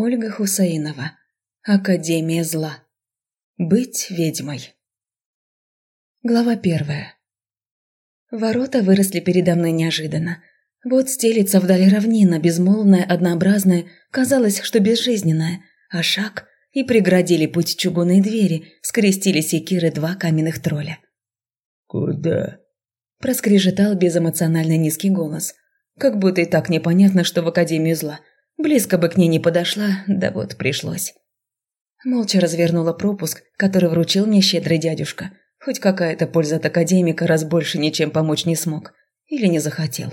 Ольга Хусаинова. Академия зла. Быть ведьмой. Глава первая. Ворота выросли передо мной неожиданно. Вот стелится вдали равнина, безмолвная, однообразная, казалось, что безжизненная, а шаг и преградили путь чугунной двери, скрестили секиры два каменных тролля. «Куда?» – проскрежетал безэмоционально низкий голос. Как будто и так непонятно, что в Академию зла. Близко бы к ней не подошла, да вот пришлось. Молча развернула пропуск, который вручил мне щедрый дядюшка. Хоть какая-то польза от академика, раз больше ничем помочь не смог. Или не захотел.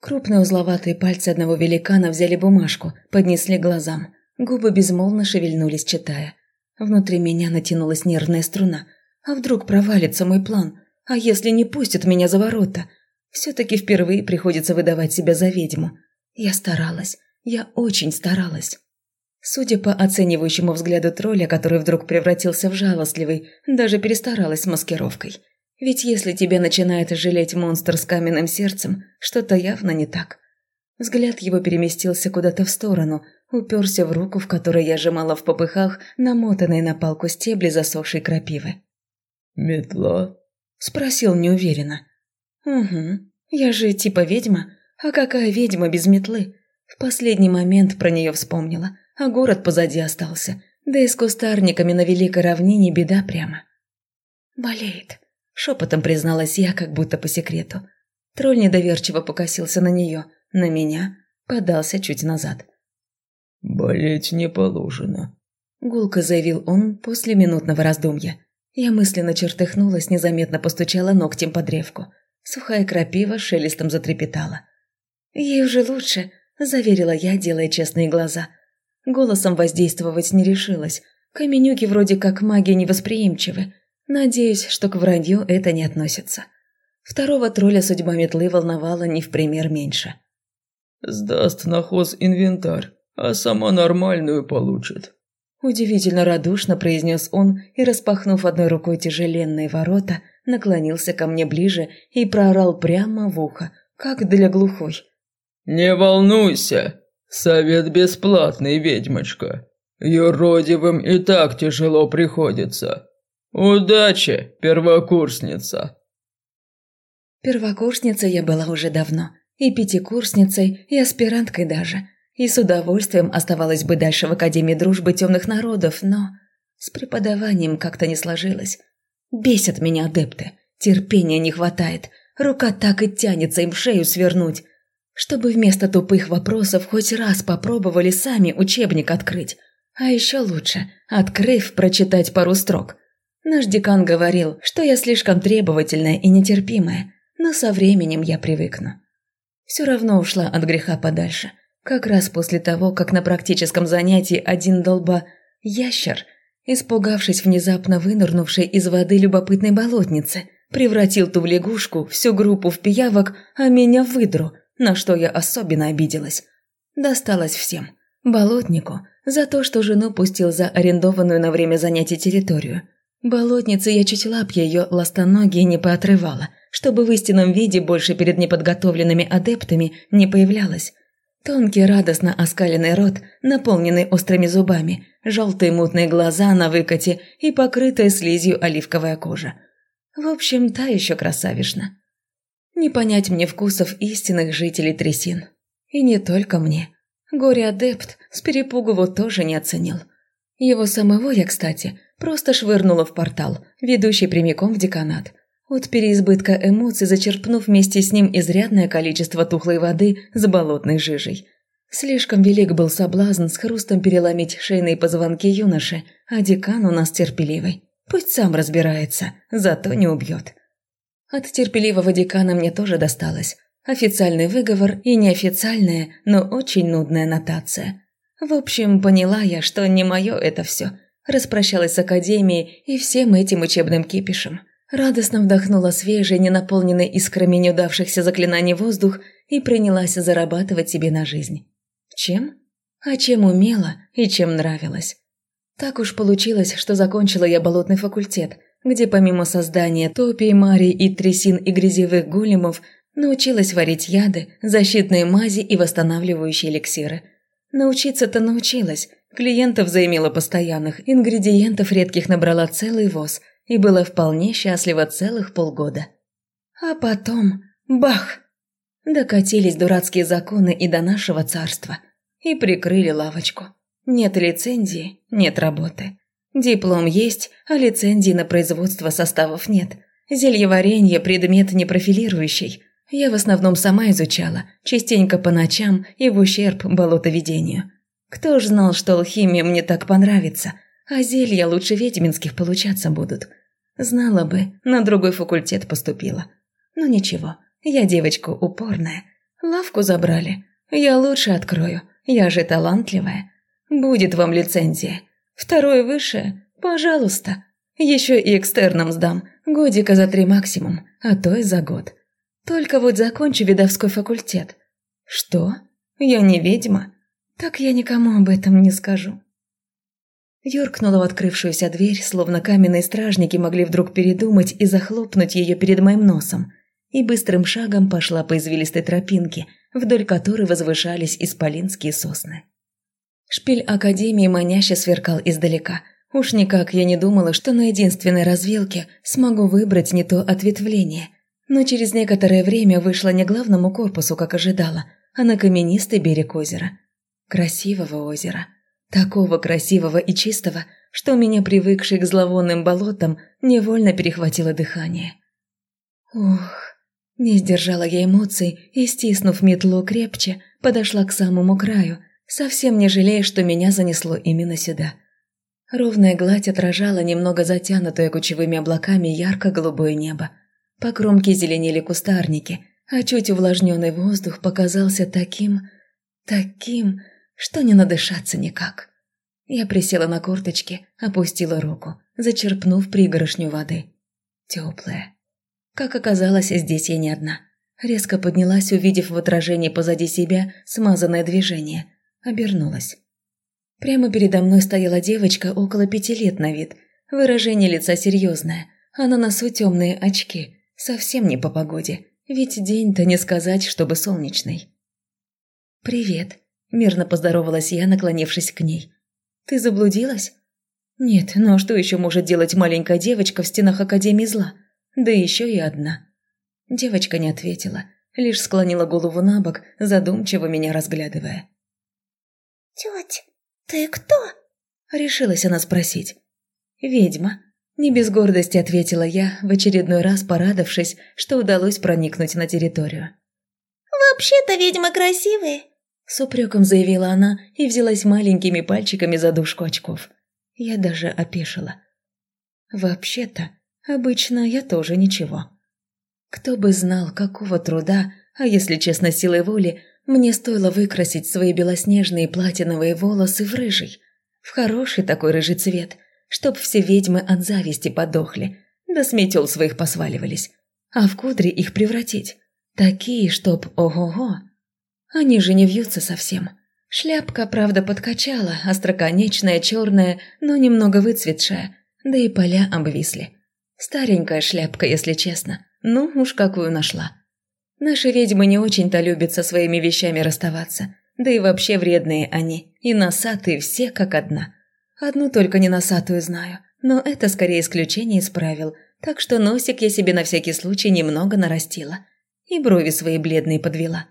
Крупные узловатые пальцы одного великана взяли бумажку, поднесли глазам. Губы безмолвно шевельнулись, читая. Внутри меня натянулась нервная струна. А вдруг провалится мой план? А если не пустят меня за ворота? Все-таки впервые приходится выдавать себя за ведьму. Я старалась. Я очень старалась. Судя по оценивающему взгляду тролля, который вдруг превратился в жалостливый, даже перестаралась с маскировкой. Ведь если тебя начинает жалеть монстр с каменным сердцем, что-то явно не так. Взгляд его переместился куда-то в сторону, уперся в руку, в которой я сжимала в попыхах намотанные на палку стебли засохшей крапивы. «Метла?» – спросил неуверенно. «Угу, я же типа ведьма, а какая ведьма без метлы?» В последний момент про нее вспомнила, а город позади остался. Да и с кустарниками на великой равнине беда прямо. «Болеет», – шепотом призналась я, как будто по секрету. Тролль недоверчиво покосился на нее, на меня, подался чуть назад. «Болеть не положено», – гулко заявил он после минутного раздумья. Я мысленно чертыхнулась, незаметно постучала ногтем по древку. Сухая крапива шелестом затрепетала. «Ей уже лучше», заверила я, делая честные глаза. Голосом воздействовать не решилась. Каменюки вроде как маги невосприимчивы. Надеюсь, что к вранью это не относится. Второго тролля судьба метлы волновала не в пример меньше. «Сдаст на хоз инвентарь, а сама нормальную получит», Удивительно радушно произнес он и, распахнув одной рукой тяжеленные ворота, наклонился ко мне ближе и проорал прямо в ухо, как для глухой. «Не волнуйся, совет бесплатный, ведьмочка. Юродивым и так тяжело приходится. Удачи, первокурсница!» Первокурсницей я была уже давно, и пятикурсницей, и аспиранткой даже, и с удовольствием оставалась бы дальше в Академии дружбы темных народов, но с преподаванием как-то не сложилось. Бесят меня адепты, терпения не хватает, рука так и тянется им шею свернуть, чтобы вместо тупых вопросов хоть раз попробовали сами учебник открыть. А еще лучше, открыв, прочитать пару строк. Наш декан говорил, что я слишком требовательная и нетерпимая, но со временем я привыкну. Все равно ушла от греха подальше. Как раз после того, как на практическом занятии один долба ящер, испугавшись внезапно вынырнувшей из воды любопытной болотницы, превратил ту в лягушку, всю группу в пиявок, а меня в выдру – на что я особенно обиделась. Досталось всем. Болотнику за то, что жену пустил за арендованную на время занятий территорию. Болотнице я чуть лапки ее ластоногие не поотрывала, чтобы в истинном виде больше перед неподготовленными адептами не появлялась. Тонкий радостно оскаленный рот, наполненный острыми зубами, желтые мутные глаза на выкате и покрытая слизью оливковая кожа. В общем, та еще красавишна. Не понять мне вкусов истинных жителей трясин. И не только мне. Горе-адепт с перепугу вот тоже не оценил. Его самого я, кстати, просто швырнула в портал, ведущий прямиком в деканат. От переизбытка эмоций зачерпнув вместе с ним изрядное количество тухлой воды с болотной жижей. Слишком велик был соблазн с хрустом переломить шейные позвонки юноши, а декан у нас терпеливый. Пусть сам разбирается, зато не убьет. От терпеливого декана мне тоже досталось. Официальный выговор и неофициальная, но очень нудная нотация. В общем, поняла я, что не мое это все. Распрощалась с академией и всем этим учебным кипишем. Радостно вдохнула свежий, ненаполненный искрами неудавшихся заклинаний воздух и принялась зарабатывать себе на жизнь. Чем? А чем умела и чем нравилось. Так уж получилось, что закончила я болотный факультет – где помимо создания топий, марий и трясин и грязевых големов, научилась варить яды, защитные мази и восстанавливающие эликсиры. Научиться-то научилась. Клиентов заимела постоянных, ингредиентов редких набрала целый воз и была вполне счастлива целых полгода. А потом – бах! Докатились дурацкие законы и до нашего царства. И прикрыли лавочку. Нет лицензии, нет работы. Диплом есть, а лицензии на производство составов нет. Зельеваренье – предмет непрофилирующий. Я в основном сама изучала, частенько по ночам и в ущерб болотоведению. Кто ж знал, что алхимия мне так понравится, а зелья лучше ведьминских получаться будут. Знала бы, на другой факультет поступила. Но ничего, я девочка упорная. Лавку забрали. Я лучше открою, я же талантливая. Будет вам лицензия. Второе высшее, пожалуйста. Еще и экстерном сдам, годика за три максимум, а то и за год. Только вот закончу видовской факультет. Что? Я не ведьма? Так я никому об этом не скажу. Юркнула в открывшуюся дверь, словно каменные стражники могли вдруг передумать и захлопнуть ее перед моим носом, и быстрым шагом пошла по извилистой тропинке, вдоль которой возвышались исполинские сосны. Шпиль Академии маняще сверкал издалека. Уж никак я не думала, что на единственной развилке смогу выбрать не то ответвление. Но через некоторое время вышла не главному корпусу, как ожидала, а на каменистый берег озера. Красивого озера. Такого красивого и чистого, что меня, привыкший к зловонным болотам, невольно перехватило дыхание. Ух, не сдержала я эмоций и, стиснув метлу крепче, подошла к самому краю – совсем не жалея, что меня занесло именно сюда. Ровная гладь отражала немного затянутое кучевыми облаками ярко-голубое небо. По кромке зеленели кустарники, а чуть увлажненный воздух показался таким... таким, что не надышаться никак. Я присела на корточки, опустила руку, зачерпнув пригоршню воды. Теплая. Как оказалось, здесь я не одна. Резко поднялась, увидев в отражении позади себя смазанное движение – обернулась. Прямо передо мной стояла девочка около пяти лет на вид. Выражение лица серьезное, а на носу темные очки. Совсем не по погоде, ведь день-то не сказать, чтобы солнечный. «Привет», – мирно поздоровалась я, наклонившись к ней. «Ты заблудилась?» «Нет, но что еще может делать маленькая девочка в стенах Академии зла? Да еще и одна». Девочка не ответила, лишь склонила голову на бок, задумчиво меня разглядывая. «Тетя, ты кто?» – решилась она спросить. «Ведьма», – не без гордости ответила я, в очередной раз порадовавшись, что удалось проникнуть на территорию. «Вообще-то ведьмы красивые», – с упреком заявила она и взялась маленькими пальчиками за дужку очков. Я даже опешила. «Вообще-то, обычно я тоже ничего». Кто бы знал, какого труда, а если честно, силой воли, мне стоило выкрасить свои белоснежные платиновые волосы в рыжий. В хороший такой рыжий цвет, чтоб все ведьмы от зависти подохли, да с метел своих посваливались. А в кудри их превратить. Такие, чтоб ого-го. Они же не вьются совсем. Шляпка, правда, подкачала, остроконечная, черная, но немного выцветшая, да и поля обвисли. Старенькая шляпка, если честно. Ну, уж какую нашла. Наши ведьмы не очень-то любят со своими вещами расставаться. Да и вообще вредные они. И носатые все как одна. Одну только не носатую знаю. Но это скорее исключение из правил. Так что носик я себе на всякий случай немного нарастила. И брови свои бледные подвела.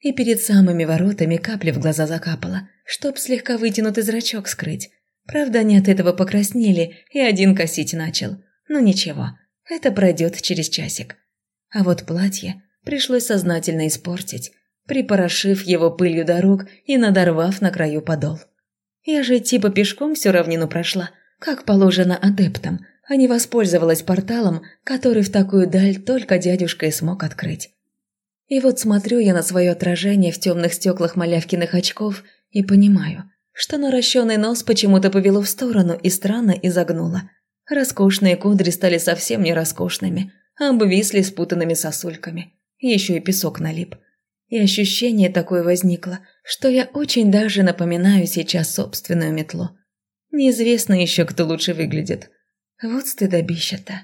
И перед самыми воротами капли в глаза закапала, чтоб слегка вытянутый зрачок скрыть. Правда, они от этого покраснели, и один косить начал. Но ничего, это пройдет через часик. А вот платье пришлось сознательно испортить, припорошив его пылью дорог и надорвав на краю подол. Я же типа пешком всю равнину прошла, как положено адептам, а не воспользовалась порталом, который в такую даль только дядюшка и смог открыть. И вот смотрю я на свое отражение в темных стеклах малявкиных очков и понимаю, что наращенный нос почему-то повело в сторону и странно изогнуло. Роскошные кудри стали совсем не роскошными, а обвисли спутанными сосульками еще и песок налип. И ощущение такое возникло, что я очень даже напоминаю сейчас собственную метлу. Неизвестно еще, кто лучше выглядит. Вот стыдобища-то.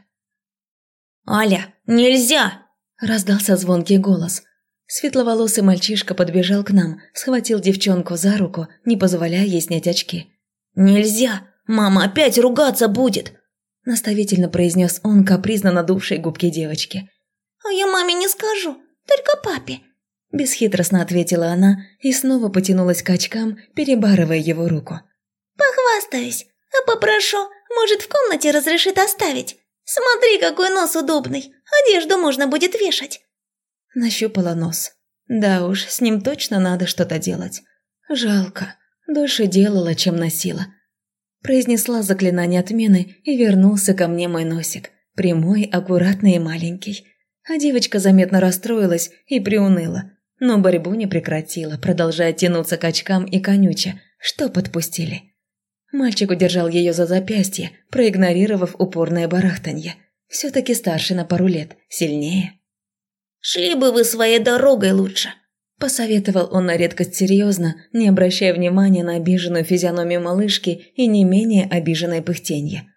«Аля, нельзя!» – раздался звонкий голос. Светловолосый мальчишка подбежал к нам, схватил девчонку за руку, не позволяя ей снять очки. «Нельзя! Мама опять ругаться будет!» Наставительно произнес он, капризно надувшей губки девочки. «А я маме не скажу, только папе!» Бесхитростно ответила она и снова потянулась к очкам, перебарывая его руку. «Похвастаюсь, а попрошу, может, в комнате разрешит оставить? Смотри, какой нос удобный, одежду можно будет вешать!» Нащупала нос. Да уж, с ним точно надо что-то делать. Жалко. Дольше делала, чем носила. Произнесла заклинание отмены, и вернулся ко мне мой носик. Прямой, аккуратный и маленький. А девочка заметно расстроилась и приуныла. Но борьбу не прекратила, продолжая тянуться к очкам и конюча, что подпустили. Мальчик удержал ее за запястье, проигнорировав упорное барахтанье. Все-таки старше на пару лет, сильнее. «Шли бы вы своей дорогой лучше», – посоветовал он на редкость серьезно, не обращая внимания на обиженную физиономию малышки и не менее обиженное пыхтенье.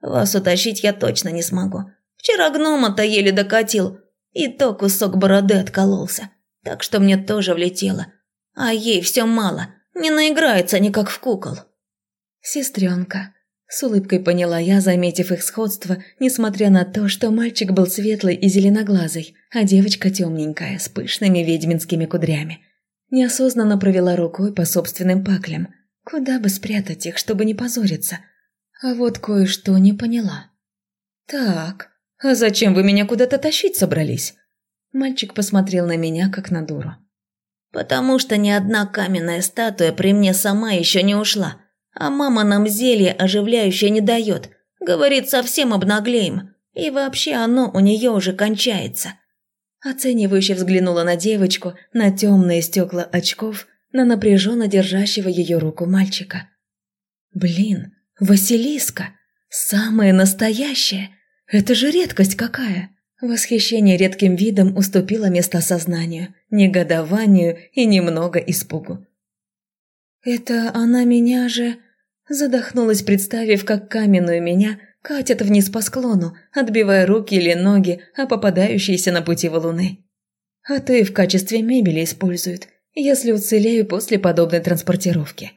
«Вас утащить я точно не смогу. Вчера гнома-то еле докатил, и то кусок бороды откололся, так что мне тоже влетело. А ей все мало, не наиграется никак в кукол». «Сестренка», с улыбкой поняла я, заметив их сходство, несмотря на то, что мальчик был светлый и зеленоглазый, а девочка темненькая, с пышными ведьминскими кудрями. Неосознанно провела рукой по собственным паклям. Куда бы спрятать их, чтобы не позориться? А вот кое-что не поняла. «Так, а зачем вы меня куда-то тащить собрались?» Мальчик посмотрел на меня, как на дуру. «Потому что ни одна каменная статуя при мне сама еще не ушла», а мама нам зелье оживляющее не дает. Говорит, совсем обнаглеем. И вообще оно у нее уже кончается. Оценивающе взглянула на девочку, на темные стекла очков, на напряженно держащего ее руку мальчика. Блин, Василиска! Самая настоящая! Это же редкость какая! Восхищение редким видом уступило место сознанию, негодованию и немного испугу. «Это она меня же...» Задохнулась, представив, как каменную меня катят вниз по склону, отбивая руки или ноги, а попадающиеся на пути валуны. А то и в качестве мебели используют, если уцелею после подобной транспортировки.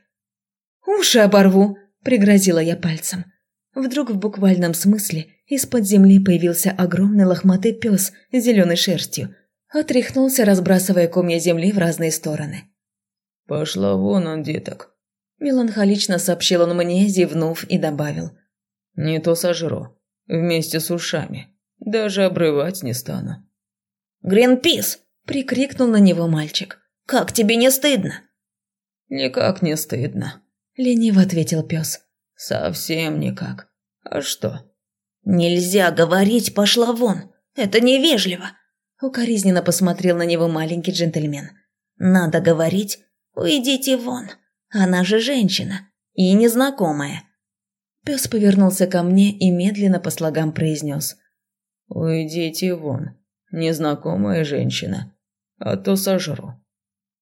«Уши оборву!» – пригрозила я пальцем. Вдруг в буквальном смысле из-под земли появился огромный лохматый пес с зеленой шерстью. Отряхнулся, разбрасывая комья земли в разные стороны. «Пошла вон он, деток», Меланхолично сообщил он мне, зевнув и добавил. «Не то сожру. Вместе с ушами. Даже обрывать не стану». «Гринпис!» – прикрикнул на него мальчик. «Как тебе не стыдно?» «Никак не стыдно», – лениво ответил пес. «Совсем никак. А что?» «Нельзя говорить «пошла вон». Это невежливо», – укоризненно посмотрел на него маленький джентльмен. «Надо говорить «уйдите вон». Она же женщина и незнакомая. Пес повернулся ко мне и медленно по слогам произнес. «Уйдите вон, незнакомая женщина, а то сожру».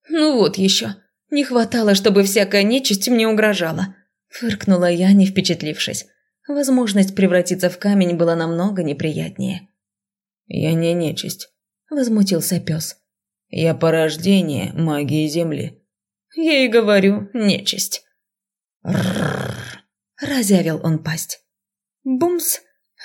«Ну вот еще. Не хватало, чтобы всякая нечисть мне угрожала», – фыркнула я, не впечатлившись. Возможность превратиться в камень была намного неприятнее. «Я не нечисть», – возмутился пес. «Я порождение магии Земли. Я и говорю, нечисть. Разявил он пасть. Бумс!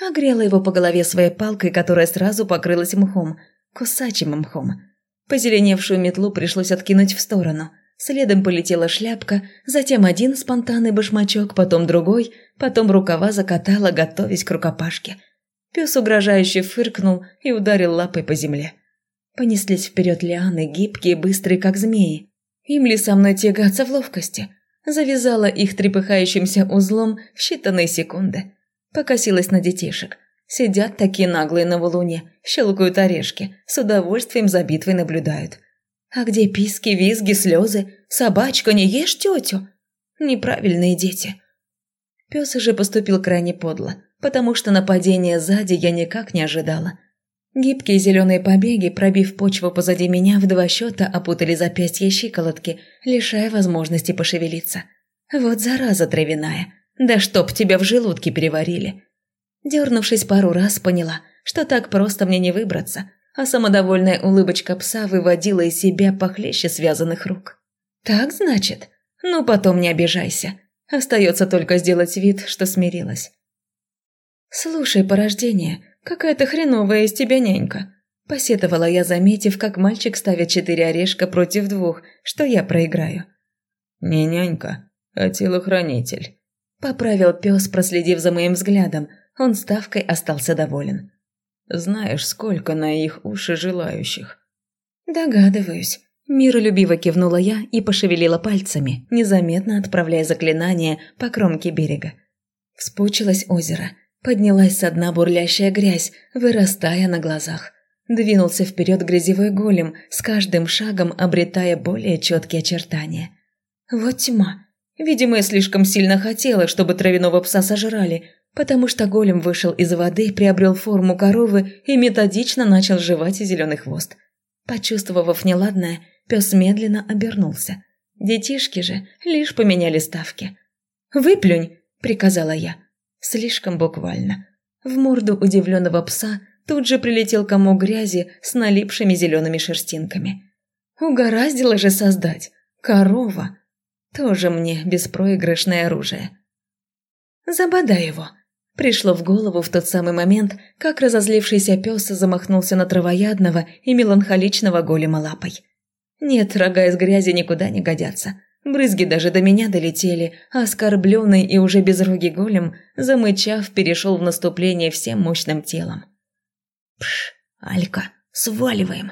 Огрела его по голове своей палкой, которая сразу покрылась мхом, кусачим мхом. Позеленевшую метлу пришлось откинуть в сторону. Следом полетела шляпка, затем один спонтанный башмачок, потом другой, потом рукава закатала, готовясь к рукопашке. Пес угрожающе фыркнул и ударил лапой по земле. Понеслись вперед лианы, гибкие, быстрые, как змеи. Им ли со мной тягаться в ловкости? Завязала их трепыхающимся узлом в считанные секунды. Покосилась на детишек. Сидят такие наглые на валуне, щелкают орешки, с удовольствием за битвой наблюдают. А где писки, визги, слезы? Собачка, не ешь тетю? Неправильные дети. Пес уже поступил крайне подло, потому что нападение сзади я никак не ожидала. Гибкие зеленые побеги, пробив почву позади меня, в два счета опутали запястья щиколотки, лишая возможности пошевелиться. Вот зараза травяная. Да чтоб тебя в желудке переварили. Дернувшись пару раз, поняла, что так просто мне не выбраться. А самодовольная улыбочка пса выводила из себя похлеще связанных рук. «Так, значит? Ну, потом не обижайся. Остается только сделать вид, что смирилась». «Слушай, порождение, какая-то хреновая из тебя нянька», – посетовала я, заметив, как мальчик ставит четыре орешка против двух, что я проиграю. «Не нянька, а телохранитель», – поправил пес, проследив за моим взглядом. Он ставкой остался доволен. Знаешь, сколько на их уши желающих?» «Догадываюсь». Миролюбиво кивнула я и пошевелила пальцами, незаметно отправляя заклинание по кромке берега. Вспучилось озеро. Поднялась со дна бурлящая грязь, вырастая на глазах. Двинулся вперед грязевой голем, с каждым шагом обретая более четкие очертания. Вот тьма. Видимо, я слишком сильно хотела, чтобы травяного пса сожрали, потому что голем вышел из воды, приобрел форму коровы и методично начал жевать зеленый хвост. Почувствовав неладное, пес медленно обернулся. Детишки же лишь поменяли ставки. «Выплюнь!» – приказала я. Слишком буквально. В морду удивленного пса тут же прилетел комок грязи с налипшими зелеными шерстинками. Угораздило же создать. Корова. Тоже мне беспроигрышное оружие. «Забодай его!» Пришло в голову в тот самый момент, как разозлившийся пес замахнулся на травоядного и меланхоличного голема лапой. Нет, рога из грязи никуда не годятся. Брызги даже до меня долетели, а оскорбленный и уже безрогий голем, замычав, перешел в наступление всем мощным телом. «Пш, Алька, сваливаем!»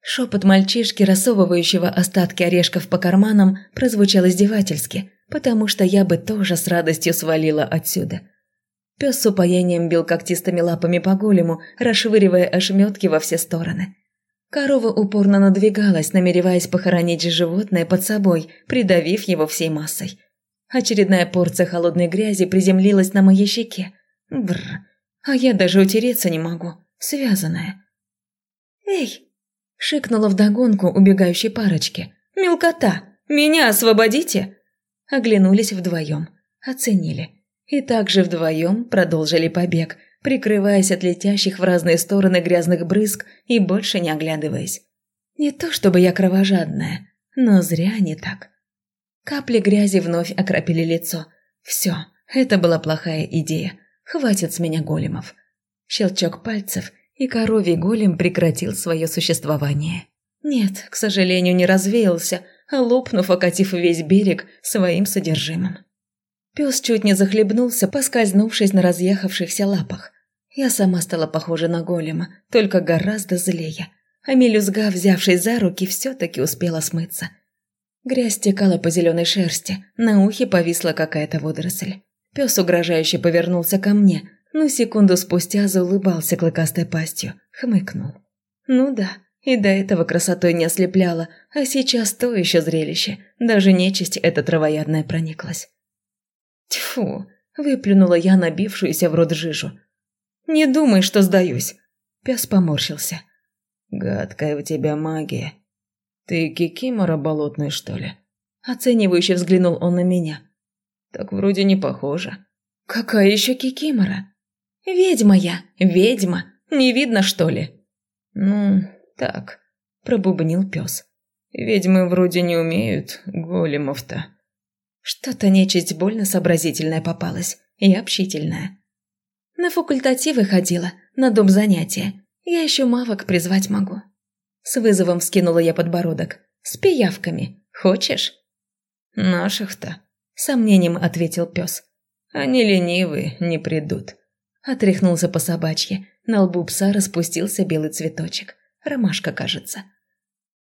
Шепот мальчишки, рассовывающего остатки орешков по карманам, прозвучал издевательски, потому что я бы тоже с радостью свалила отсюда – Пес с упоением бил когтистыми лапами по голему, расшвыривая ошметки во все стороны. Корова упорно надвигалась, намереваясь похоронить животное под собой, придавив его всей массой. Очередная порция холодной грязи приземлилась на моей щеке. Бррр, а я даже утереться не могу, связанная. «Эй!» – шикнула вдогонку убегающей парочки. «Мелкота! Меня освободите!» Оглянулись вдвоем, оценили – и также вдвоем продолжили побег, прикрываясь от летящих в разные стороны грязных брызг и больше не оглядываясь. Не то чтобы я кровожадная, но зря не так. Капли грязи вновь окропили лицо. Все, это была плохая идея. Хватит с меня големов. Щелчок пальцев, и коровий голем прекратил свое существование. Нет, к сожалению, не развеялся, лопнув, окатив весь берег своим содержимым. Пес чуть не захлебнулся, поскользнувшись на разъехавшихся лапах. Я сама стала похожа на голема, только гораздо злее. А мелюзга, взявшись за руки, все-таки успела смыться. Грязь стекала по зеленой шерсти, на ухе повисла какая-то водоросль. Пес угрожающе повернулся ко мне, но секунду спустя заулыбался клыкастой пастью, хмыкнул. Ну да, и до этого красотой не ослепляло, а сейчас то еще зрелище, даже нечисть эта травоядная прониклась. Тьфу, выплюнула я набившуюся в рот жижу. Не думай, что сдаюсь. Пес поморщился. Гадкая у тебя магия. Ты кикимора болотная, что ли? Оценивающе взглянул он на меня. Так вроде не похоже. Какая еще кикимора? Ведьма я, ведьма. Не видно, что ли? Ну, так, пробубнил пес. Ведьмы вроде не умеют големов-то. Что-то нечисть больно сообразительная попалась и общительная. На факультативы ходила, на дом занятия. Я еще мавок призвать могу. С вызовом вскинула я подбородок. С пиявками. Хочешь? Наших-то, сомнением ответил пес. Они ленивые, не придут. Отряхнулся по собачье. На лбу пса распустился белый цветочек. Ромашка, кажется.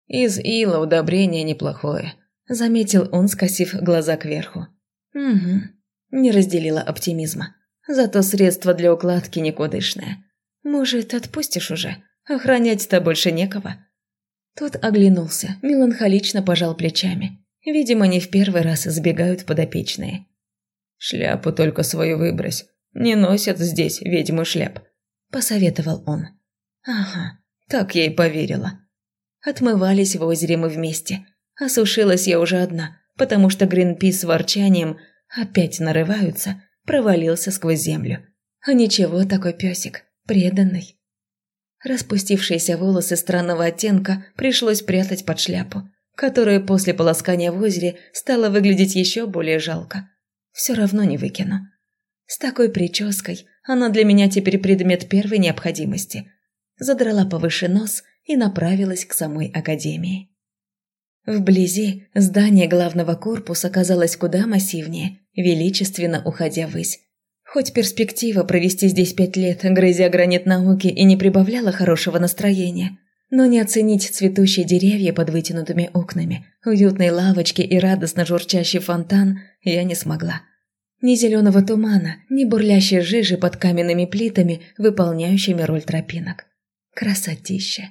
Из ила удобрение неплохое. Заметил он, скосив глаза кверху. Угу. Не разделила оптимизма. Зато средство для укладки никудышное. Может, отпустишь уже? Охранять-то больше некого. Тот оглянулся, меланхолично пожал плечами. Видимо, не в первый раз сбегают подопечные. «Шляпу только свою выбрось. Не носят здесь ведьмы шляп», – посоветовал он. «Ага, так я и поверила». Отмывались в озере мы вместе – Осушилась я уже одна, потому что Гринпис с ворчанием опять нарываются, провалился сквозь землю. А ничего, такой песик, преданный. Распустившиеся волосы странного оттенка пришлось прятать под шляпу, которая после полоскания в озере стала выглядеть еще более жалко. Все равно не выкину. С такой прической она для меня теперь предмет первой необходимости. Задрала повыше нос и направилась к самой академии. Вблизи здание главного корпуса казалось куда массивнее, величественно уходя ввысь. Хоть перспектива провести здесь пять лет, грызя гранит науки, и не прибавляла хорошего настроения, но не оценить цветущие деревья под вытянутыми окнами, уютные лавочки и радостно журчащий фонтан я не смогла. Ни зеленого тумана, ни бурлящей жижи под каменными плитами, выполняющими роль тропинок. Красотища.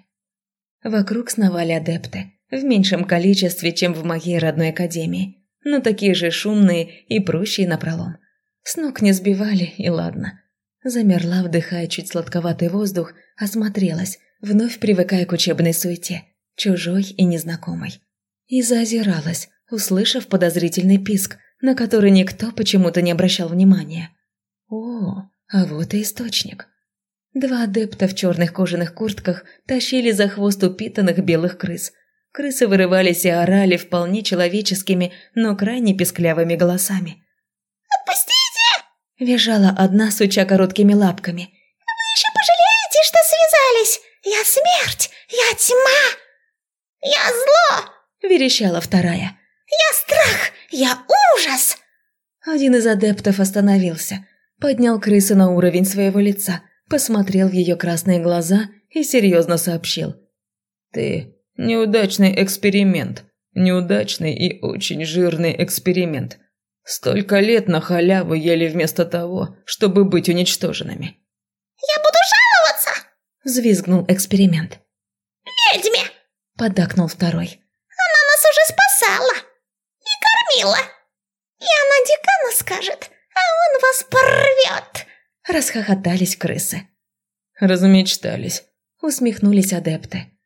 Вокруг сновали адепты, в меньшем количестве, чем в моей родной академии, но такие же шумные и прущие напролом. С ног не сбивали, и ладно. Замерла, вдыхая чуть сладковатый воздух, осмотрелась, вновь привыкая к учебной суете, чужой и незнакомой. И заозиралась, услышав подозрительный писк, на который никто почему-то не обращал внимания. О, а вот и источник. Два адепта в черных кожаных куртках тащили за хвост упитанных белых крыс. Крысы вырывались и орали вполне человеческими, но крайне песклявыми голосами. «Отпустите!» – визжала одна, суча короткими лапками. «Вы еще пожалеете, что связались! Я смерть! Я тьма! Я зло!» – верещала вторая. «Я страх! Я ужас!» Один из адептов остановился, поднял крысу на уровень своего лица, посмотрел в ее красные глаза и серьезно сообщил. «Ты неудачный эксперимент. Неудачный и очень жирный эксперимент. Столько лет на халяву ели вместо того, чтобы быть уничтоженными». «Я буду жаловаться!» – взвизгнул эксперимент. «Ведьме!» – поддакнул второй. «Она нас уже спасала!» кормила. И она декану скажет, а он вас порвет!» Расхохотались крысы. «Размечтались», — усмехнулись адепты.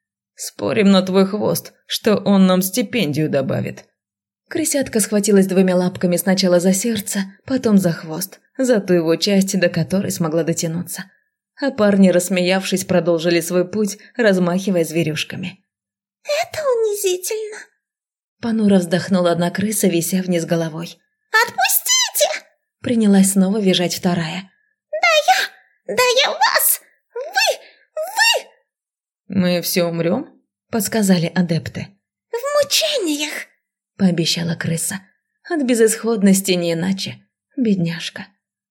«Спорим на твой хвост, что он нам стипендию добавит». Крысятка схватилась двумя лапками сначала за сердце, потом за хвост, за ту его часть, до которой смогла дотянуться. А парни, рассмеявшись, продолжили свой путь, размахивая зверюшками. «Это унизительно», Понуро вздохнула одна крыса, вися вниз головой. «Отпустите!» Принялась снова визжать вторая. «Да я! Да я вас! Вы! Вы!» «Мы все умрем?» – подсказали адепты. «В мучениях!» – пообещала крыса. От безысходности не иначе. Бедняжка.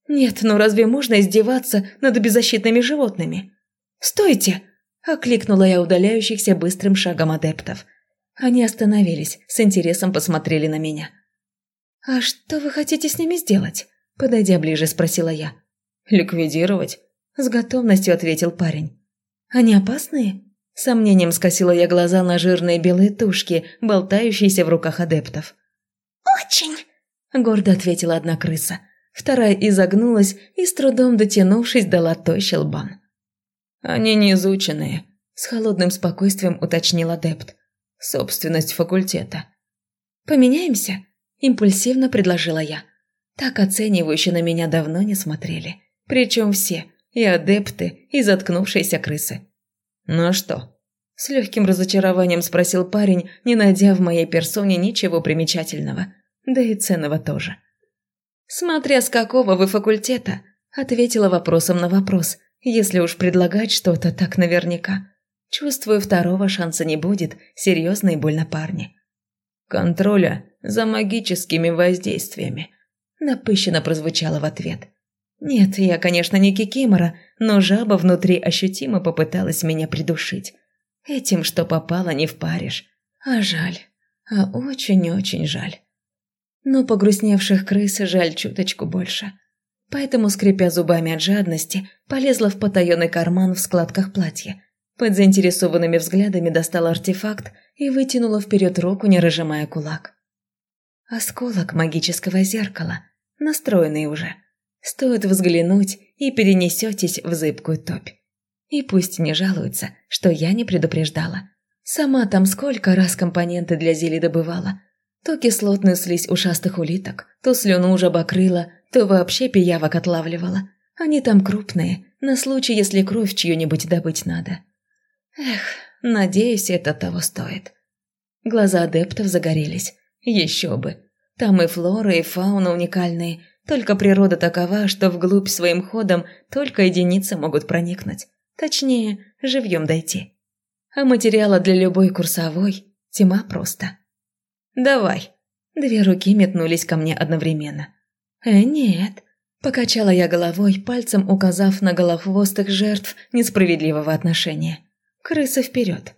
Нет, ну разве можно издеваться над беззащитными животными? «Стойте!» – окликнула я удаляющихся быстрым шагом адептов – они остановились, с интересом посмотрели на меня. «А что вы хотите с ними сделать?» Подойдя ближе, спросила я. «Ликвидировать?» С готовностью ответил парень. «Они опасные?» Сомнением скосила я глаза на жирные белые тушки, болтающиеся в руках адептов. «Очень!» – гордо ответила одна крыса. Вторая изогнулась и, с трудом дотянувшись, дала той щелбан. «Они не изученные», – с холодным спокойствием уточнил адепт собственность факультета. «Поменяемся?» – импульсивно предложила я. Так оценивающе на меня давно не смотрели. Причем все, и адепты, и заткнувшиеся крысы. «Ну что?» – с легким разочарованием спросил парень, не найдя в моей персоне ничего примечательного. Да и ценного тоже. «Смотря с какого вы факультета», – ответила вопросом на вопрос, если уж предлагать что-то так наверняка. Чувствую, второго шанса не будет, серьезно и больно парни. «Контроля за магическими воздействиями», – напыщенно прозвучало в ответ. Нет, я, конечно, не кикимора, но жаба внутри ощутимо попыталась меня придушить. Этим, что попало, не впаришь. А жаль. А очень-очень жаль. Но погрустневших крыс жаль чуточку больше. Поэтому, скрипя зубами от жадности, полезла в потаенный карман в складках платья – под заинтересованными взглядами достала артефакт и вытянула вперед руку, не разжимая кулак. Осколок магического зеркала, настроенный уже. Стоит взглянуть и перенесетесь в зыбкую топь. И пусть не жалуются, что я не предупреждала. Сама там сколько раз компоненты для зелий добывала. То кислотную слизь ушастых улиток, то слюну жабокрыла, то вообще пиявок отлавливала. Они там крупные, на случай, если кровь чью-нибудь добыть надо. Эх, надеюсь, это того стоит. Глаза адептов загорелись. Еще бы. Там и флора, и фауна уникальные, только природа такова, что вглубь своим ходом только единицы могут проникнуть. Точнее, живьем дойти. А материала для любой курсовой тьма просто. «Давай». Две руки метнулись ко мне одновременно. «Э, нет». Покачала я головой, пальцем указав на голохвостых жертв несправедливого отношения. «Крыса вперед!»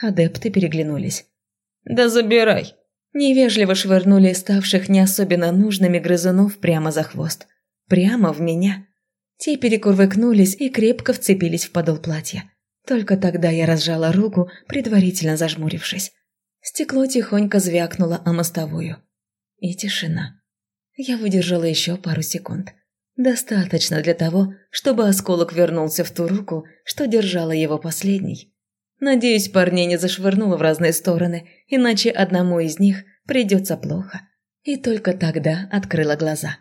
Адепты переглянулись. «Да забирай!» Невежливо швырнули ставших не особенно нужными грызунов прямо за хвост. Прямо в меня. Те перекурвыкнулись и крепко вцепились в подол платья. Только тогда я разжала руку, предварительно зажмурившись. Стекло тихонько звякнуло о мостовую. И тишина. Я выдержала еще пару секунд. Достаточно для того, чтобы осколок вернулся в ту руку, что держала его последний. Надеюсь, парней не зашвырнуло в разные стороны, иначе одному из них придется плохо. И только тогда открыла глаза.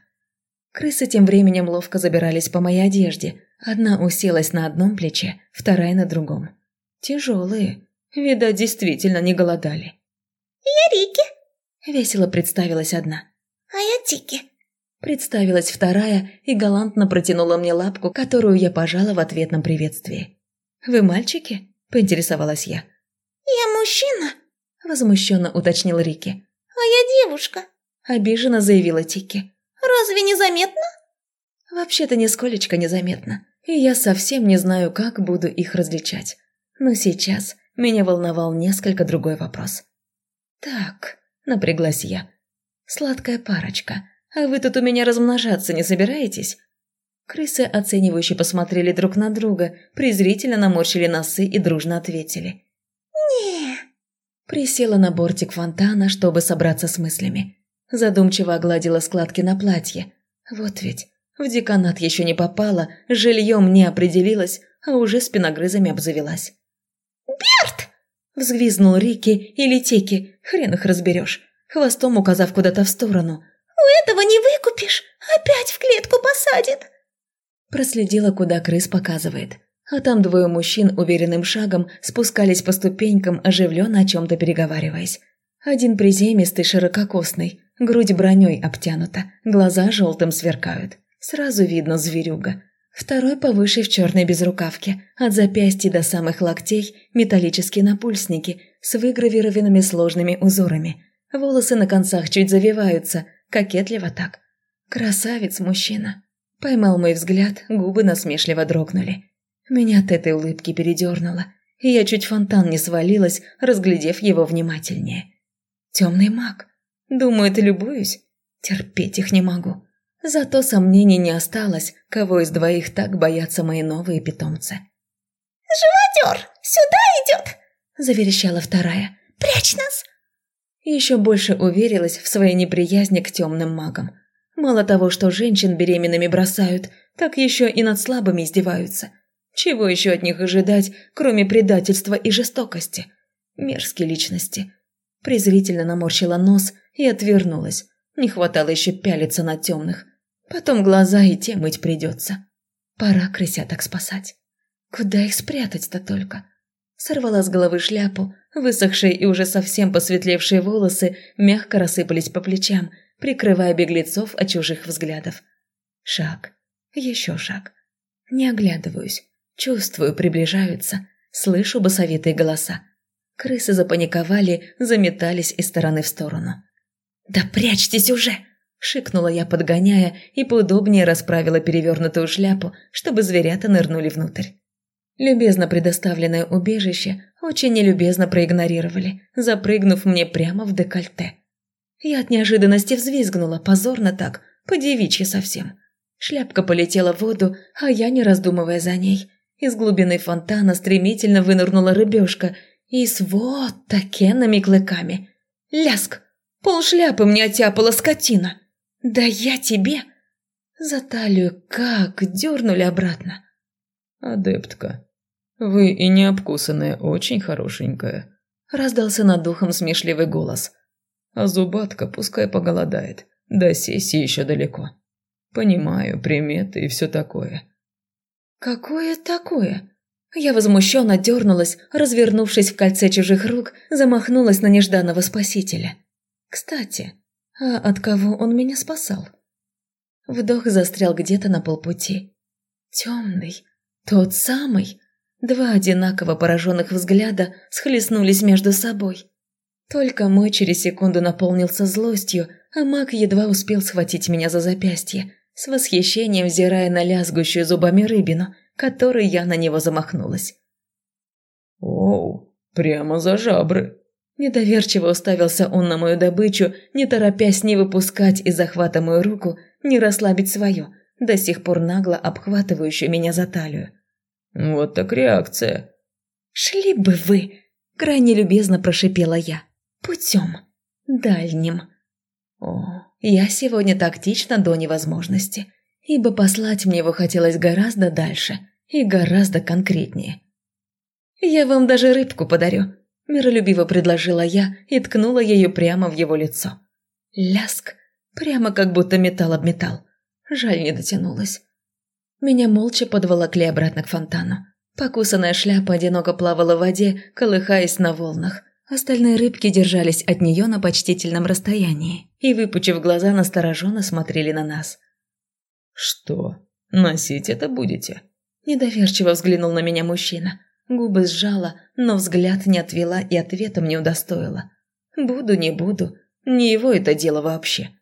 Крысы тем временем ловко забирались по моей одежде. Одна уселась на одном плече, вторая на другом. Тяжелые. Видать, действительно не голодали. «Я Рики», — весело представилась одна. «А я Тики», — представилась вторая и галантно протянула мне лапку, которую я пожала в ответном приветствии. «Вы мальчики?» – поинтересовалась я. «Я мужчина», – возмущенно уточнил Рики. «А я девушка», – обиженно заявила Тики. «Разве не заметно?» «Вообще-то нисколечко незаметно, и я совсем не знаю, как буду их различать. Но сейчас меня волновал несколько другой вопрос». «Так», – напряглась я. «Сладкая парочка, а вы тут у меня размножаться не собираетесь?» Крысы оценивающе посмотрели друг на друга, презрительно наморщили носы и дружно ответили. «Не». Присела на бортик фонтана, чтобы собраться с мыслями. Задумчиво огладила складки на платье. Вот ведь, в деканат еще не попала, жильем не определилась, а уже спиногрызами обзавелась. «Берт!» – взвизнул Рики или Теки, хрен их разберешь, хвостом указав куда-то в сторону. «У этого не выкупишь, опять в клетку посадит!» Проследила, куда крыс показывает. А там двое мужчин уверенным шагом спускались по ступенькам, оживленно о чем-то переговариваясь. Один приземистый, ширококосный, грудь броней обтянута, глаза желтым сверкают. Сразу видно зверюга. Второй повыше в черной безрукавке, от запястья до самых локтей металлические напульсники с выгравированными сложными узорами. Волосы на концах чуть завиваются, кокетливо так. Красавец мужчина. Поймал мой взгляд, губы насмешливо дрогнули. Меня от этой улыбки передернуло, и я чуть фонтан не свалилась, разглядев его внимательнее. Темный маг. Думает, любуюсь? Терпеть их не могу. Зато сомнений не осталось, кого из двоих так боятся мои новые питомцы. «Живодер! Сюда идет!» – заверещала вторая. «Прячь нас!» Еще больше уверилась в своей неприязни к темным магам. Мало того, что женщин беременными бросают, так еще и над слабыми издеваются. Чего еще от них ожидать, кроме предательства и жестокости? Мерзкие личности. Презрительно наморщила нос и отвернулась. Не хватало еще пялиться на темных. Потом глаза и те мыть придется. Пора крысяток спасать. Куда их спрятать-то только? Сорвала с головы шляпу, высохшие и уже совсем посветлевшие волосы мягко рассыпались по плечам – прикрывая беглецов от чужих взглядов. Шаг. Еще шаг. Не оглядываюсь. Чувствую, приближаются. Слышу басовитые голоса. Крысы запаниковали, заметались из стороны в сторону. «Да прячьтесь уже!» – шикнула я, подгоняя, и поудобнее расправила перевернутую шляпу, чтобы зверята нырнули внутрь. Любезно предоставленное убежище очень нелюбезно проигнорировали, запрыгнув мне прямо в декольте. Я от неожиданности взвизгнула, позорно так, по-девичьи совсем. Шляпка полетела в воду, а я, не раздумывая за ней. Из глубины фонтана стремительно вынырнула рыбешка и с вот такенными клыками. Ляск! Пол шляпы мне оттяпала скотина. Да я тебе! За талию как дернули обратно. «Адептка, вы и необкусанная очень хорошенькая», – раздался над духом смешливый голос. А зубатка пускай поголодает. До сессии еще далеко. Понимаю, приметы и все такое. Какое такое? Я возмущенно дернулась, развернувшись в кольце чужих рук, замахнулась на нежданного спасителя. Кстати, а от кого он меня спасал? Вдох застрял где-то на полпути. Темный, тот самый. Два одинаково пораженных взгляда схлестнулись между собой. Только мой через секунду наполнился злостью, а маг едва успел схватить меня за запястье, с восхищением взирая на лязгущую зубами рыбину, которой я на него замахнулась. «Оу, прямо за жабры!» Недоверчиво уставился он на мою добычу, не торопясь ни выпускать из захвата мою руку, ни расслабить свою, до сих пор нагло обхватывающую меня за талию. «Вот так реакция!» «Шли бы вы!» – крайне любезно прошипела я. «Путем. Дальним». О, я сегодня тактична до невозможности, ибо послать мне его хотелось гораздо дальше и гораздо конкретнее. «Я вам даже рыбку подарю», – миролюбиво предложила я и ткнула ее прямо в его лицо. Ляск, прямо как будто металл об металл. Жаль, не дотянулась. Меня молча подволокли обратно к фонтану. Покусанная шляпа одиноко плавала в воде, колыхаясь на волнах. Остальные рыбки держались от нее на почтительном расстоянии и, выпучив глаза, настороженно смотрели на нас. «Что, носить это будете?» Недоверчиво взглянул на меня мужчина. Губы сжала, но взгляд не отвела и ответом не удостоила. «Буду, не буду. Не его это дело вообще».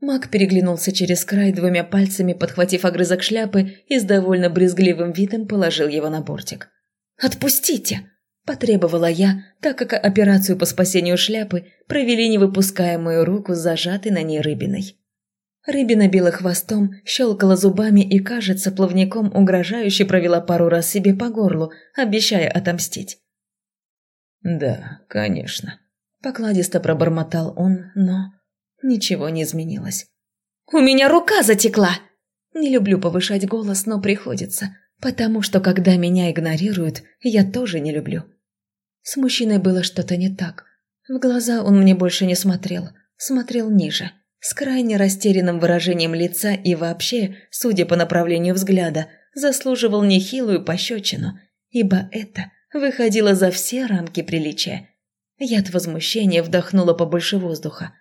Маг переглянулся через край двумя пальцами, подхватив огрызок шляпы и с довольно брезгливым видом положил его на бортик. «Отпустите!» – потребовала я, так как операцию по спасению шляпы провели не выпуская мою руку с зажатой на ней рыбиной. Рыбина била хвостом, щелкала зубами и, кажется, плавником угрожающе провела пару раз себе по горлу, обещая отомстить. «Да, конечно», – покладисто пробормотал он, но ничего не изменилось. «У меня рука затекла!» Не люблю повышать голос, но приходится, потому что когда меня игнорируют, я тоже не люблю. С мужчиной было что-то не так. В глаза он мне больше не смотрел, смотрел ниже – с крайне растерянным выражением лица и вообще, судя по направлению взгляда, заслуживал нехилую пощечину, ибо это выходило за все рамки приличия. Я от возмущения вдохнула побольше воздуха.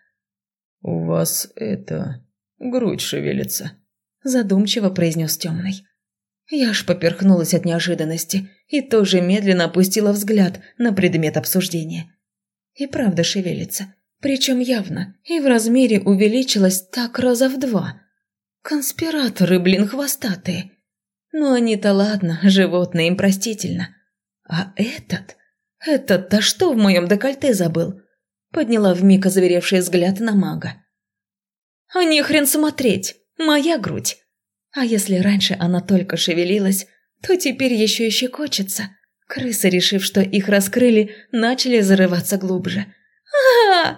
«У вас это... грудь шевелится», – задумчиво произнес темный. Я аж поперхнулась от неожиданности и тоже медленно опустила взгляд на предмет обсуждения. И правда шевелится. Причем явно, и в размере увеличилась так раза в два. Конспираторы, блин, хвостатые. Ну они-то ладно, животные им простительно. А этот? Этот-то что в моем декольте забыл? Подняла вмиг озверевший взгляд на мага. А не хрен смотреть, моя грудь. А если раньше она только шевелилась, то теперь еще и щекочется. Крысы, решив, что их раскрыли, начали зарываться глубже. а, -а, -а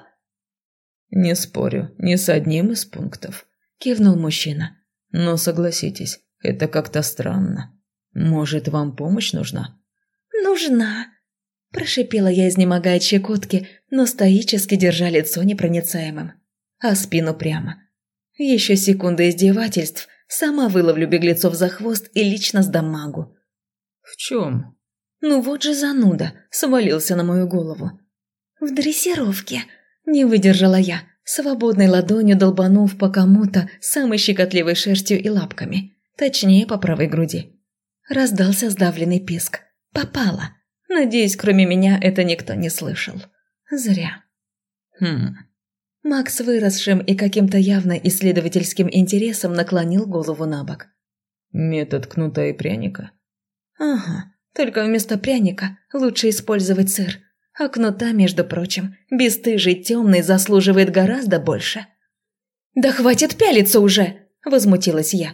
«Не спорю, ни с одним из пунктов», – кивнул мужчина. «Но согласитесь, это как-то странно. Может, вам помощь нужна?» «Нужна», – прошипела я, изнемогая щекотки, но стоически держа лицо непроницаемым, а спину прямо. Еще секунда издевательств, сама выловлю беглецов за хвост и лично сдам магу. «В чем?» «Ну вот же зануда, свалился на мою голову». «В дрессировке», не выдержала я, свободной ладонью долбанув по кому-то самой щекотливой шерстью и лапками, точнее по правой груди. Раздался сдавленный писк. Попала. Надеюсь, кроме меня это никто не слышал. Зря. Хм. Макс выросшим и каким-то явно исследовательским интересом наклонил голову на бок. Метод кнута и пряника? Ага, только вместо пряника лучше использовать сыр. А кнута, между прочим, бесстыжий темный заслуживает гораздо больше. «Да хватит пялиться уже!» – возмутилась я.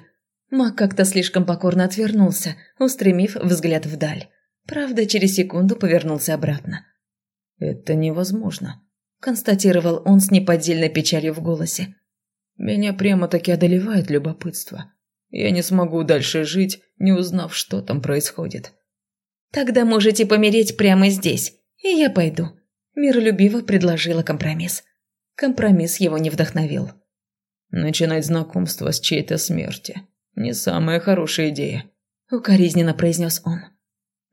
Мак как-то слишком покорно отвернулся, устремив взгляд вдаль. Правда, через секунду повернулся обратно. «Это невозможно», – констатировал он с неподдельной печалью в голосе. «Меня прямо-таки одолевает любопытство. Я не смогу дальше жить, не узнав, что там происходит». «Тогда можете помереть прямо здесь», и я пойду. Миролюбиво предложила компромисс. Компромисс его не вдохновил. Начинать знакомство с чьей-то смерти. Не самая хорошая идея. укоризненно произнес он.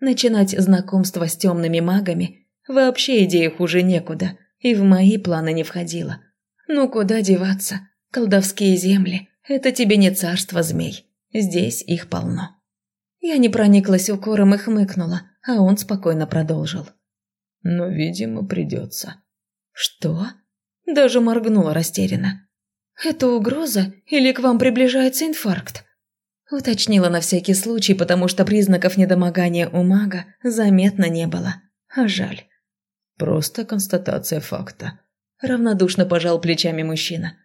Начинать знакомство с темными магами вообще идея хуже некуда, и в мои планы не входило. Ну куда деваться? Колдовские земли – это тебе не царство змей. Здесь их полно. Я не прониклась укором и хмыкнула, а он спокойно продолжил. Но, видимо, придется. Что? Даже моргнула растерянно. Это угроза или к вам приближается инфаркт? Уточнила на всякий случай, потому что признаков недомогания у мага заметно не было. А жаль. Просто констатация факта. Равнодушно пожал плечами мужчина.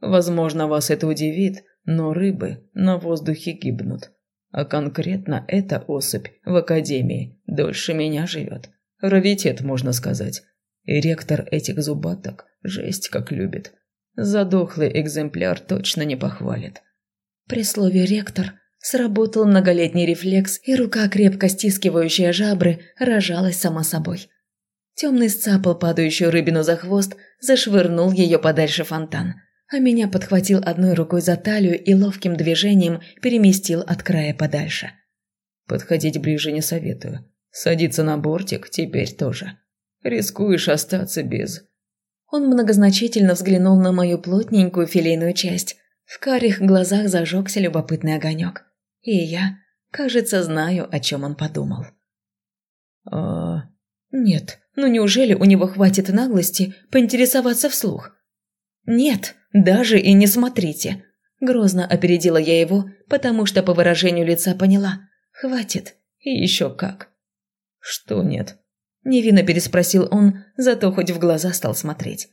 Возможно, вас это удивит, но рыбы на воздухе гибнут. А конкретно эта особь в академии дольше меня живет. Раритет, можно сказать. И ректор этих зубаток жесть как любит. Задохлый экземпляр точно не похвалит. При слове «ректор» сработал многолетний рефлекс, и рука, крепко стискивающая жабры, рожалась сама собой. Темный сцапал падающую рыбину за хвост, зашвырнул ее подальше фонтан, а меня подхватил одной рукой за талию и ловким движением переместил от края подальше. «Подходить ближе не советую. Садиться на бортик теперь тоже. Рискуешь остаться без...» Он многозначительно взглянул на мою плотненькую филейную часть, в карих глазах зажегся любопытный огонек. И я, кажется, знаю, о чем он подумал. «А...» «Нет, ну неужели у него хватит наглости поинтересоваться вслух?» «Нет, даже и не смотрите!» Грозно опередила я его, потому что по выражению лица поняла. «Хватит. И еще как». «Что нет?» Невинно переспросил он, зато хоть в глаза стал смотреть.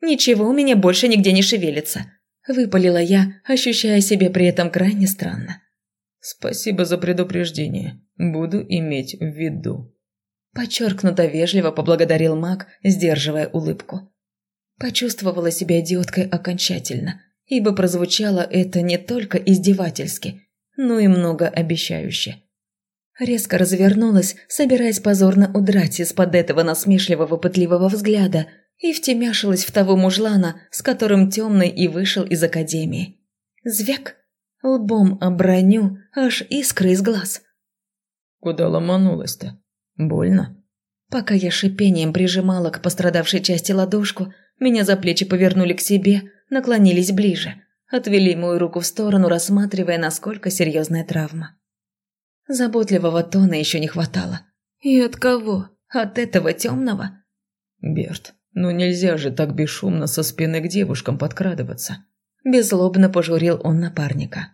«Ничего у меня больше нигде не шевелится. Выпалила я, ощущая себя при этом крайне странно. «Спасибо за предупреждение. Буду иметь в виду». Подчеркнуто вежливо поблагодарил маг, сдерживая улыбку. Почувствовала себя идиоткой окончательно, ибо прозвучало это не только издевательски, но и многообещающе. Резко развернулась, собираясь позорно удрать из-под этого насмешливого пытливого взгляда – и втемяшилась в того мужлана, с которым темный и вышел из академии. Звяк! Лбом об броню, аж искры из глаз. «Куда ломанулась-то? Больно?» Пока я шипением прижимала к пострадавшей части ладошку, меня за плечи повернули к себе, наклонились ближе, отвели мою руку в сторону, рассматривая, насколько серьезная травма. Заботливого тона еще не хватало. И от кого? От этого темного? Берт, «Ну нельзя же так бесшумно со спины к девушкам подкрадываться». Безлобно пожурил он напарника.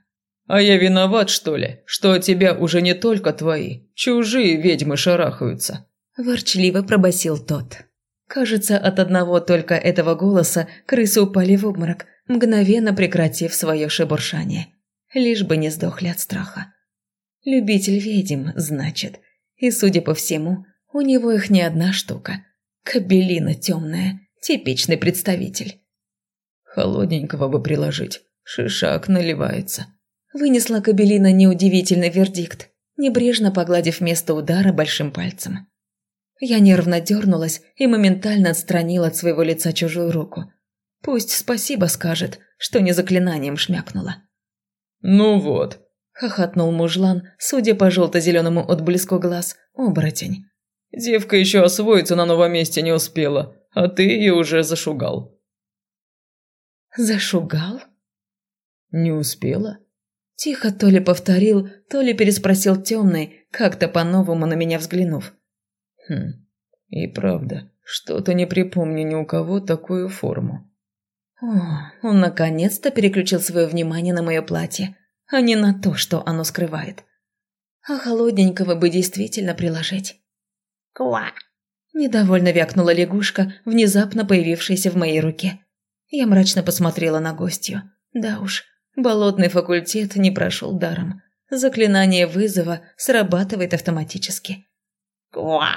«А я виноват, что ли, что от тебя уже не только твои, чужие ведьмы шарахаются?» Ворчливо пробасил тот. Кажется, от одного только этого голоса крысы упали в обморок, мгновенно прекратив свое шебуршание. Лишь бы не сдохли от страха. Любитель ведьм, значит. И, судя по всему, у него их не одна штука – Кабелина темная, типичный представитель. Холодненького бы приложить, шишак наливается. Вынесла Кабелина неудивительный вердикт, небрежно погладив место удара большим пальцем. Я нервно дернулась и моментально отстранила от своего лица чужую руку. Пусть спасибо скажет, что не заклинанием шмякнула. «Ну вот», – хохотнул мужлан, судя по желто-зеленому отблеску глаз, оборотень. Девка еще освоиться на новом месте не успела, а ты ее уже зашугал». «Зашугал?» «Не успела?» Тихо то ли повторил, то ли переспросил темный, как-то по-новому на меня взглянув. «Хм, и правда, что-то не припомню ни у кого такую форму». О, он наконец-то переключил свое внимание на мое платье, а не на то, что оно скрывает. А холодненького бы действительно приложить. «Ква!» Недовольно вякнула лягушка, внезапно появившаяся в моей руке. Я мрачно посмотрела на гостью. Да уж, болотный факультет не прошел даром. Заклинание вызова срабатывает автоматически. «Ква!»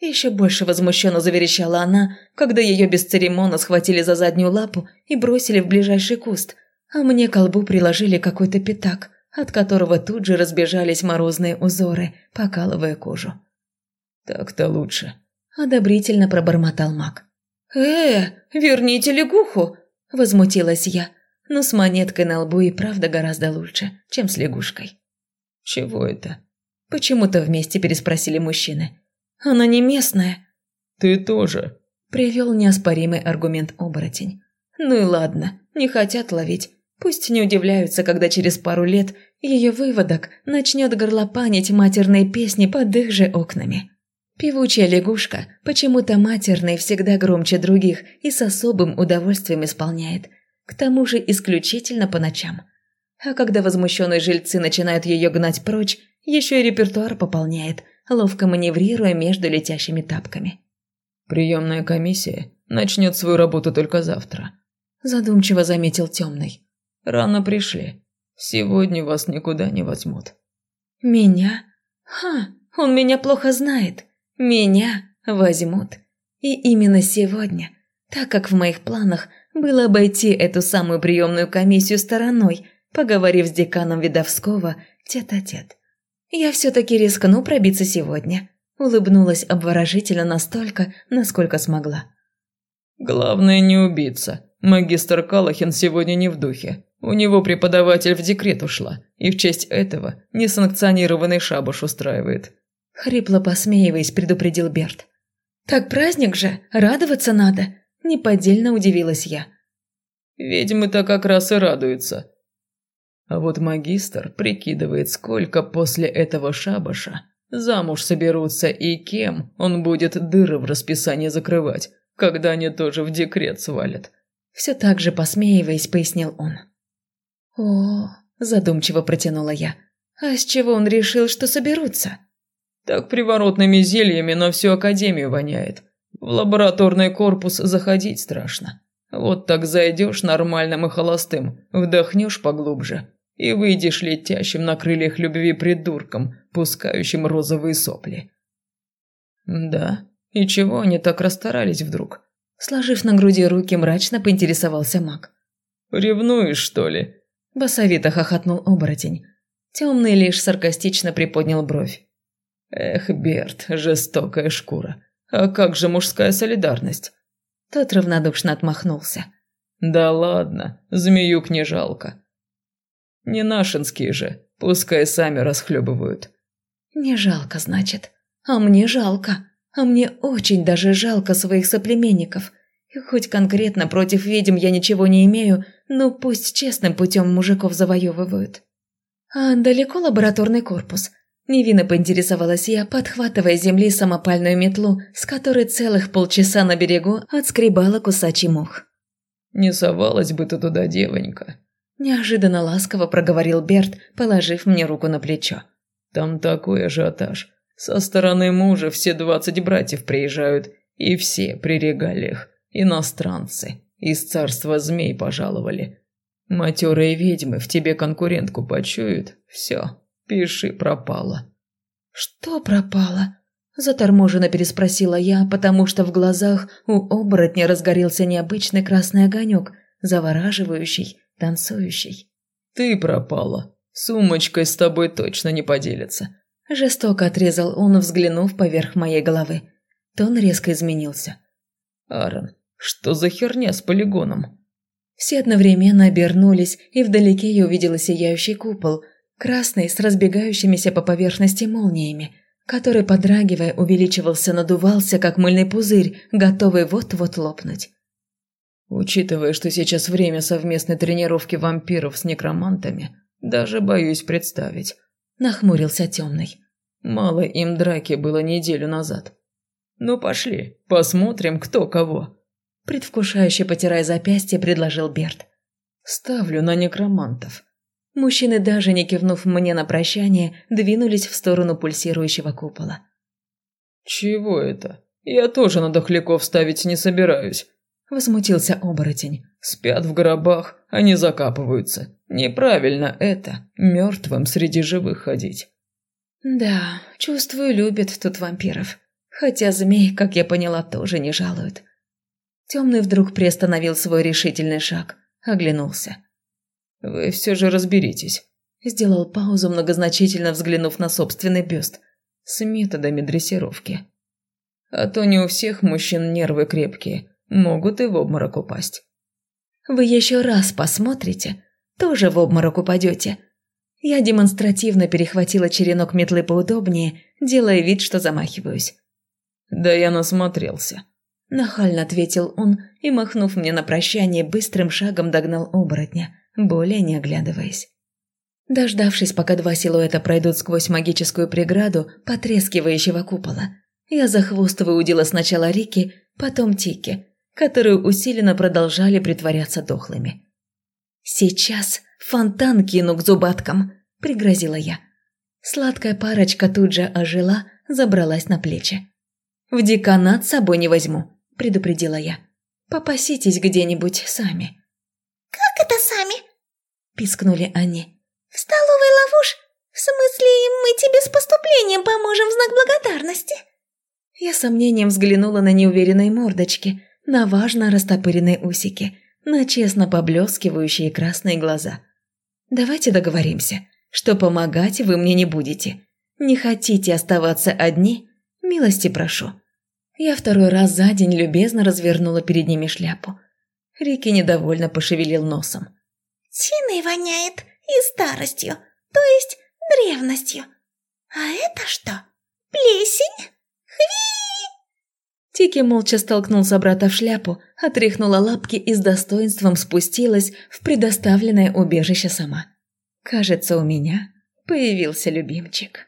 Еще больше возмущенно заверещала она, когда ее бесцеремонно схватили за заднюю лапу и бросили в ближайший куст, а мне к колбу приложили какой-то пятак, от которого тут же разбежались морозные узоры, покалывая кожу. «Так-то лучше», – одобрительно пробормотал маг. «Э, верните лягуху!» – возмутилась я, но с монеткой на лбу и правда гораздо лучше, чем с лягушкой. Чего это? Почему-то вместе переспросили мужчины. Она не местная. Ты тоже. Привел неоспоримый аргумент оборотень. Ну и ладно, не хотят ловить. Пусть не удивляются, когда через пару лет ее выводок начнет горлопанить матерные песни под их же окнами. Певучая лягушка, почему-то матерный, всегда громче других и с особым удовольствием исполняет. К тому же исключительно по ночам. А когда возмущенные жильцы начинают ее гнать прочь, еще и репертуар пополняет, ловко маневрируя между летящими тапками. «Приемная комиссия начнет свою работу только завтра», – задумчиво заметил темный. «Рано пришли. Сегодня вас никуда не возьмут». «Меня? Ха, он меня плохо знает. Меня возьмут. И именно сегодня, так как в моих планах было обойти эту самую приемную комиссию стороной, поговорив с деканом Видовского тет-а-тет. Я все-таки рискну пробиться сегодня. Улыбнулась обворожительно настолько, насколько смогла. «Главное не убиться. Магистр Калахин сегодня не в духе. У него преподаватель в декрет ушла, и в честь этого несанкционированный шабаш устраивает. Хрипло посмеиваясь, предупредил Берт. «Так праздник же, радоваться надо!» Неподдельно удивилась я. «Ведьмы-то как раз и радуются». А вот магистр прикидывает, сколько после этого шабаша замуж соберутся и кем он будет дыры в расписании закрывать, когда они тоже в декрет свалят. Все так же посмеиваясь, пояснил он. «О, задумчиво протянула я. А с чего он решил, что соберутся?» Так приворотными зельями на всю академию воняет. В лабораторный корпус заходить страшно. Вот так зайдешь нормальным и холостым, вдохнешь поглубже и выйдешь летящим на крыльях любви придурком, пускающим розовые сопли. Да, и чего они так расстарались вдруг? Сложив на груди руки, мрачно поинтересовался маг. «Ревнуешь, что ли?» Басовито хохотнул оборотень. Темный лишь саркастично приподнял бровь. Эх, Берт, жестокая шкура. А как же мужская солидарность? Тот равнодушно отмахнулся. Да ладно, змеюк не жалко. Не нашинские же, пускай сами расхлебывают. Не жалко, значит. А мне жалко. А мне очень даже жалко своих соплеменников. И хоть конкретно против ведьм я ничего не имею, но пусть честным путем мужиков завоевывают. А далеко лабораторный корпус? Невинно поинтересовалась я, подхватывая земли самопальную метлу, с которой целых полчаса на берегу отскребала кусачий мох. «Не совалась бы ты туда, девонька», – неожиданно ласково проговорил Берт, положив мне руку на плечо. «Там такой ажиотаж. Со стороны мужа все двадцать братьев приезжают, и все при регалиях. Иностранцы. Из царства змей пожаловали. Матерые ведьмы в тебе конкурентку почуют. Все, Пиши пропала. Что пропало? Заторможенно переспросила я, потому что в глазах у оборотня разгорелся необычный красный огонек, завораживающий, танцующий. Ты пропала. Сумочкой с тобой точно не поделится. Жестоко отрезал он, взглянув поверх моей головы. Тон резко изменился. Аарон, что за херня с полигоном? Все одновременно обернулись, и вдалеке я увидела сияющий купол – красный с разбегающимися по поверхности молниями, который, подрагивая, увеличивался, надувался, как мыльный пузырь, готовый вот-вот лопнуть. Учитывая, что сейчас время совместной тренировки вампиров с некромантами, даже боюсь представить. Нахмурился темный. Мало им драки было неделю назад. Ну пошли, посмотрим, кто кого. Предвкушающе потирая запястье, предложил Берт. Ставлю на некромантов. Мужчины, даже не кивнув мне на прощание, двинулись в сторону пульсирующего купола. «Чего это? Я тоже на дохляков ставить не собираюсь», – возмутился оборотень. «Спят в гробах, они закапываются. Неправильно это, мертвым среди живых ходить». «Да, чувствую, любят тут вампиров. Хотя змей, как я поняла, тоже не жалуют». Темный вдруг приостановил свой решительный шаг, оглянулся. «Вы все же разберитесь», – сделал паузу, многозначительно взглянув на собственный бюст, с методами дрессировки. «А то не у всех мужчин нервы крепкие, могут и в обморок упасть». «Вы еще раз посмотрите, тоже в обморок упадете». Я демонстративно перехватила черенок метлы поудобнее, делая вид, что замахиваюсь. «Да я насмотрелся», – нахально ответил он и, махнув мне на прощание, быстрым шагом догнал оборотня, более не оглядываясь. Дождавшись, пока два силуэта пройдут сквозь магическую преграду потрескивающего купола, я за хвост выудила сначала Рики, потом Тики, которые усиленно продолжали притворяться дохлыми. «Сейчас фонтан кину к зубаткам», – пригрозила я. Сладкая парочка тут же ожила, забралась на плечи. «В деканат с собой не возьму», – предупредила я. «Попаситесь где-нибудь сами». «Как это сами?» – пискнули они. «В столовой ловушь? В смысле, мы тебе с поступлением поможем в знак благодарности?» Я сомнением взглянула на неуверенные мордочки, на важно растопыренные усики, на честно поблескивающие красные глаза. «Давайте договоримся, что помогать вы мне не будете. Не хотите оставаться одни? Милости прошу». Я второй раз за день любезно развернула перед ними шляпу. Рики недовольно пошевелил носом. «Тиной воняет и старостью, то есть древностью. А это что? Плесень? Хви!» Тики молча столкнул собрата в шляпу, отряхнула лапки и с достоинством спустилась в предоставленное убежище сама. Кажется, у меня появился любимчик.